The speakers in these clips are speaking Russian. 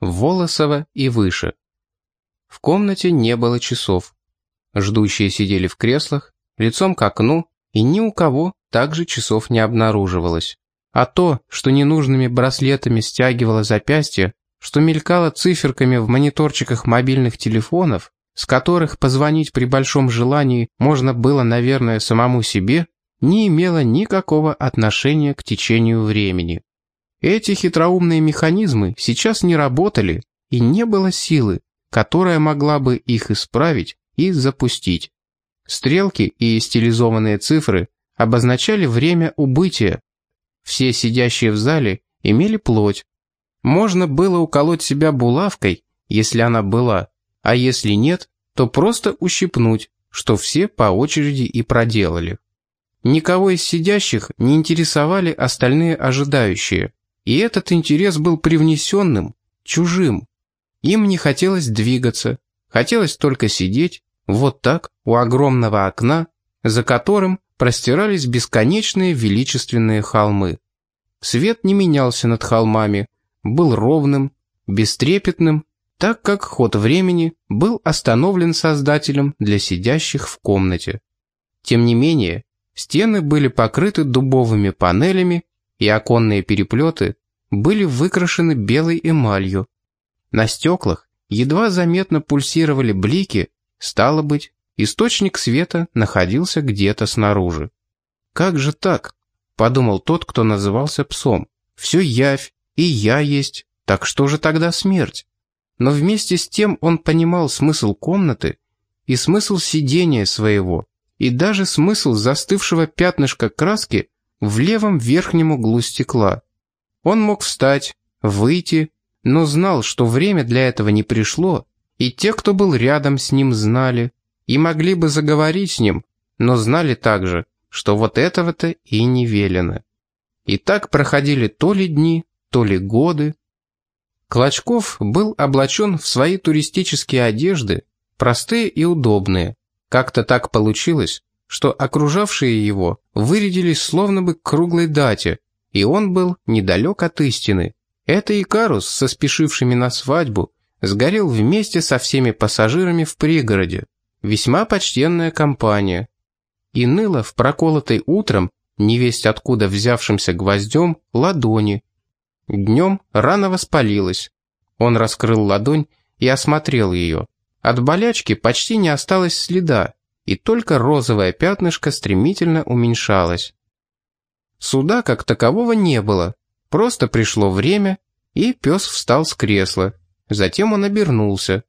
Волосово и выше. В комнате не было часов. Ждущие сидели в креслах, лицом к окну, и ни у кого также часов не обнаруживалось. А то, что ненужными браслетами стягивало запястье, что мелькало циферками в мониторчиках мобильных телефонов, с которых позвонить при большом желании можно было, наверное, самому себе, не имело никакого отношения к течению времени. Эти хитроумные механизмы сейчас не работали, и не было силы, которая могла бы их исправить и запустить. Стрелки и стилизованные цифры обозначали время убытия. Все сидящие в зале имели плоть. Можно было уколоть себя булавкой, если она была, а если нет, то просто ущипнуть, что все по очереди и проделали. Никого из сидящих не интересовали остальные ожидающие, и этот интерес был привнесенным, чужим. Им не хотелось двигаться, хотелось только сидеть, вот так, у огромного окна, за которым простирались бесконечные величественные холмы. Свет не менялся над холмами, был ровным, бестрепетным, так как ход времени был остановлен Создателем для сидящих в комнате. Тем не менее, стены были покрыты дубовыми панелями, и оконные переплеты были выкрашены белой эмалью. На стеклах едва заметно пульсировали блики, стало быть, источник света находился где-то снаружи. «Как же так?» — подумал тот, кто назывался псом. «Все явь, и я есть, так что же тогда смерть?» Но вместе с тем он понимал смысл комнаты и смысл сидения своего, и даже смысл застывшего пятнышка краски в левом верхнем углу стекла. Он мог встать, выйти, но знал, что время для этого не пришло, и те, кто был рядом с ним, знали, и могли бы заговорить с ним, но знали также, что вот этого-то и не велено. И так проходили то ли дни, то ли годы. Клочков был облачен в свои туристические одежды, простые и удобные. Как-то так получилось, что окружавшие его вырядились словно бы к круглой дате, и он был недалек от истины. Это Икарус со спешившими на свадьбу сгорел вместе со всеми пассажирами в пригороде. Весьма почтенная компания. И ныло в проколотой утром, невесть откуда взявшимся гвоздем, ладони. Днем рана воспалилась. Он раскрыл ладонь и осмотрел ее. От болячки почти не осталось следа, и только розовое пятнышко стремительно уменьшалось. Суда как такового не было, просто пришло время, и пес встал с кресла. Затем он обернулся.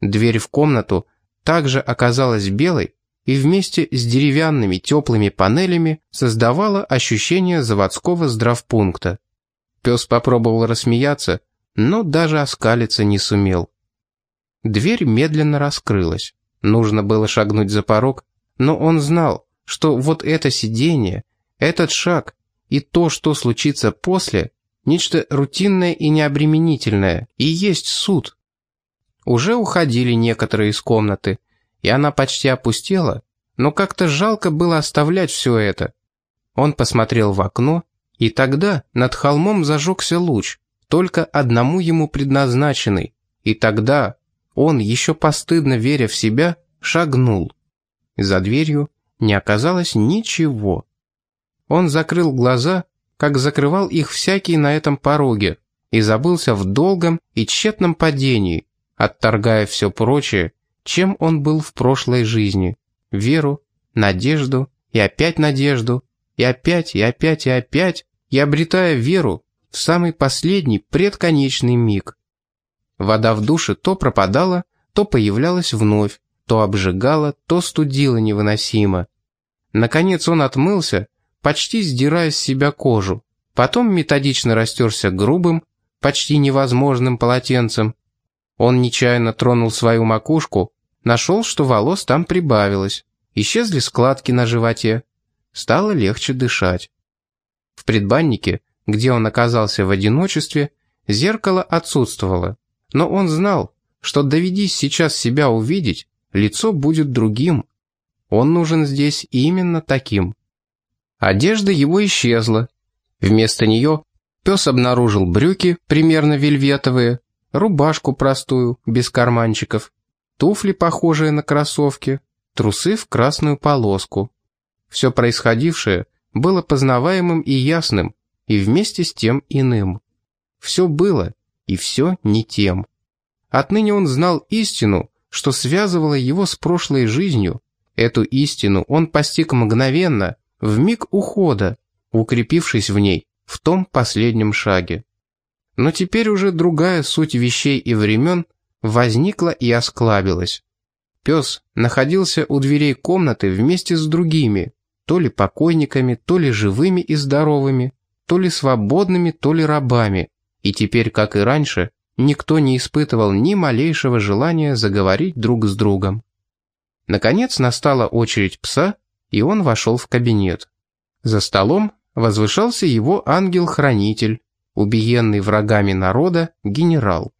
Дверь в комнату также оказалась белой и вместе с деревянными теплыми панелями создавала ощущение заводского здравпункта. Пес попробовал рассмеяться, но даже оскалиться не сумел. Дверь медленно раскрылась. Нужно было шагнуть за порог, но он знал, что вот это сидение, этот шаг и то, что случится после, Нечто рутинное и необременительное, и есть суд. Уже уходили некоторые из комнаты, и она почти опустела, но как-то жалко было оставлять все это. Он посмотрел в окно, и тогда над холмом зажегся луч, только одному ему предназначенный, и тогда он, еще постыдно веря в себя, шагнул. За дверью не оказалось ничего. Он закрыл глаза как закрывал их всякий на этом пороге, и забылся в долгом и тщетном падении, отторгая все прочее, чем он был в прошлой жизни. Веру, надежду и опять надежду, и опять, и опять, и опять, и обретая веру в самый последний предконечный миг. Вода в душе то пропадала, то появлялась вновь, то обжигала, то студила невыносимо. Наконец он отмылся почти сдирая с себя кожу. Потом методично растерся грубым, почти невозможным полотенцем. Он нечаянно тронул свою макушку, нашел, что волос там прибавилось. Исчезли складки на животе. Стало легче дышать. В предбаннике, где он оказался в одиночестве, зеркало отсутствовало. Но он знал, что доведись сейчас себя увидеть, лицо будет другим. Он нужен здесь именно таким. Одежда его исчезла. Вместо нее пес обнаружил брюки, примерно вельветовые, рубашку простую, без карманчиков, туфли, похожие на кроссовки, трусы в красную полоску. Все происходившее было познаваемым и ясным, и вместе с тем иным. Все было, и все не тем. Отныне он знал истину, что связывало его с прошлой жизнью. Эту истину он постиг мгновенно, в миг ухода, укрепившись в ней, в том последнем шаге. Но теперь уже другая суть вещей и времен возникла и осклабилась. Пес находился у дверей комнаты вместе с другими, то ли покойниками, то ли живыми и здоровыми, то ли свободными, то ли рабами, и теперь, как и раньше, никто не испытывал ни малейшего желания заговорить друг с другом. Наконец настала очередь пса, и он вошел в кабинет. За столом возвышался его ангел-хранитель, убиенный врагами народа генерал.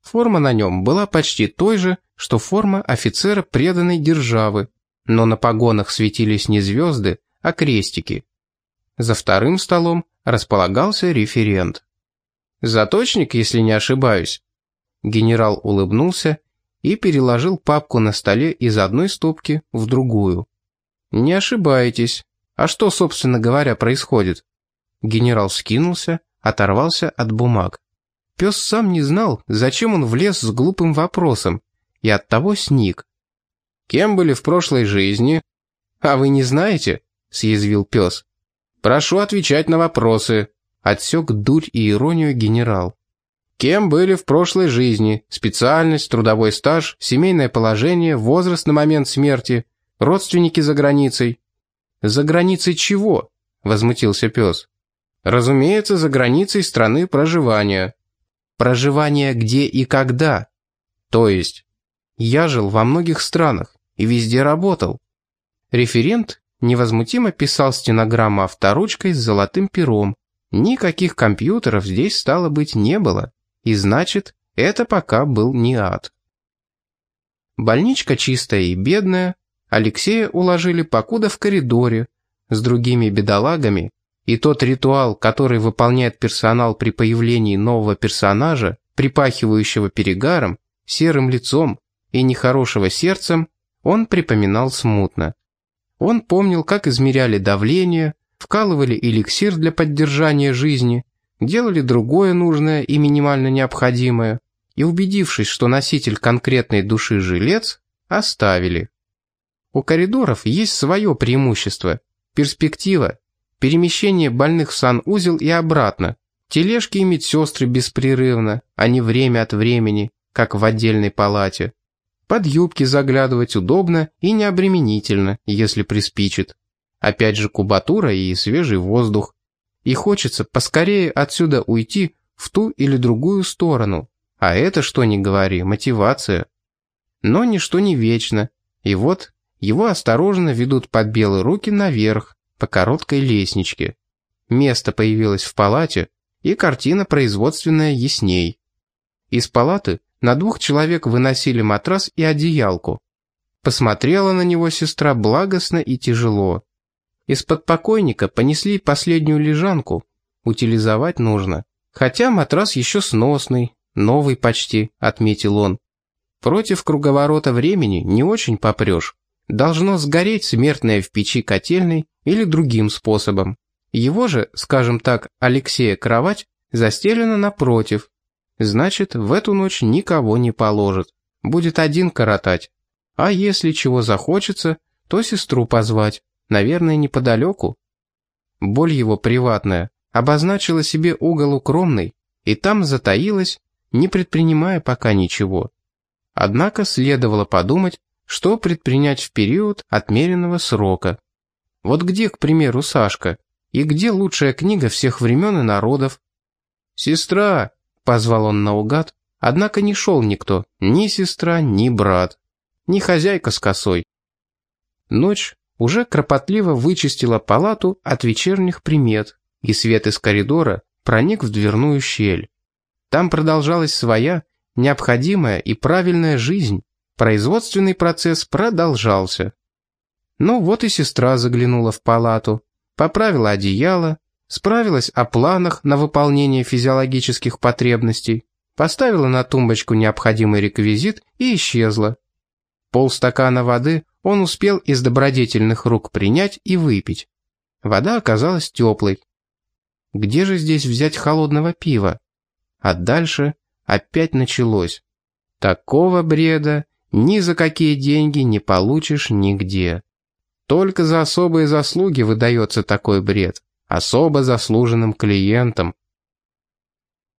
Форма на нем была почти той же, что форма офицера преданной державы, но на погонах светились не звезды, а крестики. За вторым столом располагался референт. Заточник, если не ошибаюсь. Генерал улыбнулся и переложил папку на столе из одной стопки в другую. Не ошибаетесь. А что, собственно говоря, происходит? Генерал скинулся, оторвался от бумаг. Пес сам не знал, зачем он влез с глупым вопросом, и оттого сник. «Кем были в прошлой жизни?» «А вы не знаете?» — съязвил пес. «Прошу отвечать на вопросы», Отсек дурь и иронию генерал. Кем были в прошлой жизни? Специальность, трудовой стаж, семейное положение, возраст на момент смерти, родственники за границей. За границей чего? Возмутился пес. Разумеется, за границей страны проживания. Проживание где и когда? То есть, я жил во многих странах и везде работал. Референт невозмутимо писал стенограмму авторучкой с золотым пером, Никаких компьютеров здесь, стало быть, не было. И значит, это пока был не ад. Больничка чистая и бедная. Алексея уложили покуда в коридоре с другими бедолагами, и тот ритуал, который выполняет персонал при появлении нового персонажа, припахивающего перегаром, серым лицом и нехорошего сердцем, он припоминал смутно. Он помнил, как измеряли давление, вкалывали эликсир для поддержания жизни, делали другое нужное и минимально необходимое, и, убедившись, что носитель конкретной души жилец, оставили. У коридоров есть свое преимущество – перспектива, перемещение больных в санузел и обратно, тележки и медсестры беспрерывно, а не время от времени, как в отдельной палате. Под юбки заглядывать удобно и необременительно, если приспичит. Опять же кубатура и свежий воздух. И хочется поскорее отсюда уйти в ту или другую сторону. А это, что ни говори, мотивация. Но ничто не вечно. И вот его осторожно ведут под белые руки наверх, по короткой лестничке. Место появилось в палате, и картина производственная ясней. Из палаты на двух человек выносили матрас и одеялку. Посмотрела на него сестра благостно и тяжело. Из-под покойника понесли последнюю лежанку. Утилизовать нужно. Хотя матрас еще сносный, новый почти, отметил он. Против круговорота времени не очень попрешь. Должно сгореть смертное в печи котельной или другим способом. Его же, скажем так, Алексея кровать застелена напротив. Значит, в эту ночь никого не положит. Будет один коротать. А если чего захочется, то сестру позвать. Наверное, неподалеку. Боль его приватная обозначила себе угол укромный, и там затаилась, не предпринимая пока ничего. Однако следовало подумать, что предпринять в период отмеренного срока. Вот где, к примеру, Сашка? И где лучшая книга всех времен и народов? «Сестра!» — позвал он наугад, однако не шел никто, ни сестра, ни брат, ни хозяйка с косой. Ночь уже кропотливо вычистила палату от вечерних примет, и свет из коридора проник в дверную щель. Там продолжалась своя, необходимая и правильная жизнь. Производственный процесс продолжался. Ну вот и сестра заглянула в палату, поправила одеяло, справилась о планах на выполнение физиологических потребностей. поставила на тумбочку необходимый реквизит и исчезла. Полстакана воды он успел из добродетельных рук принять и выпить. Вода оказалась теплой. Где же здесь взять холодного пива? А дальше опять началось. Такого бреда ни за какие деньги не получишь нигде. Только за особые заслуги выдается такой бред, особо заслуженным клиентам.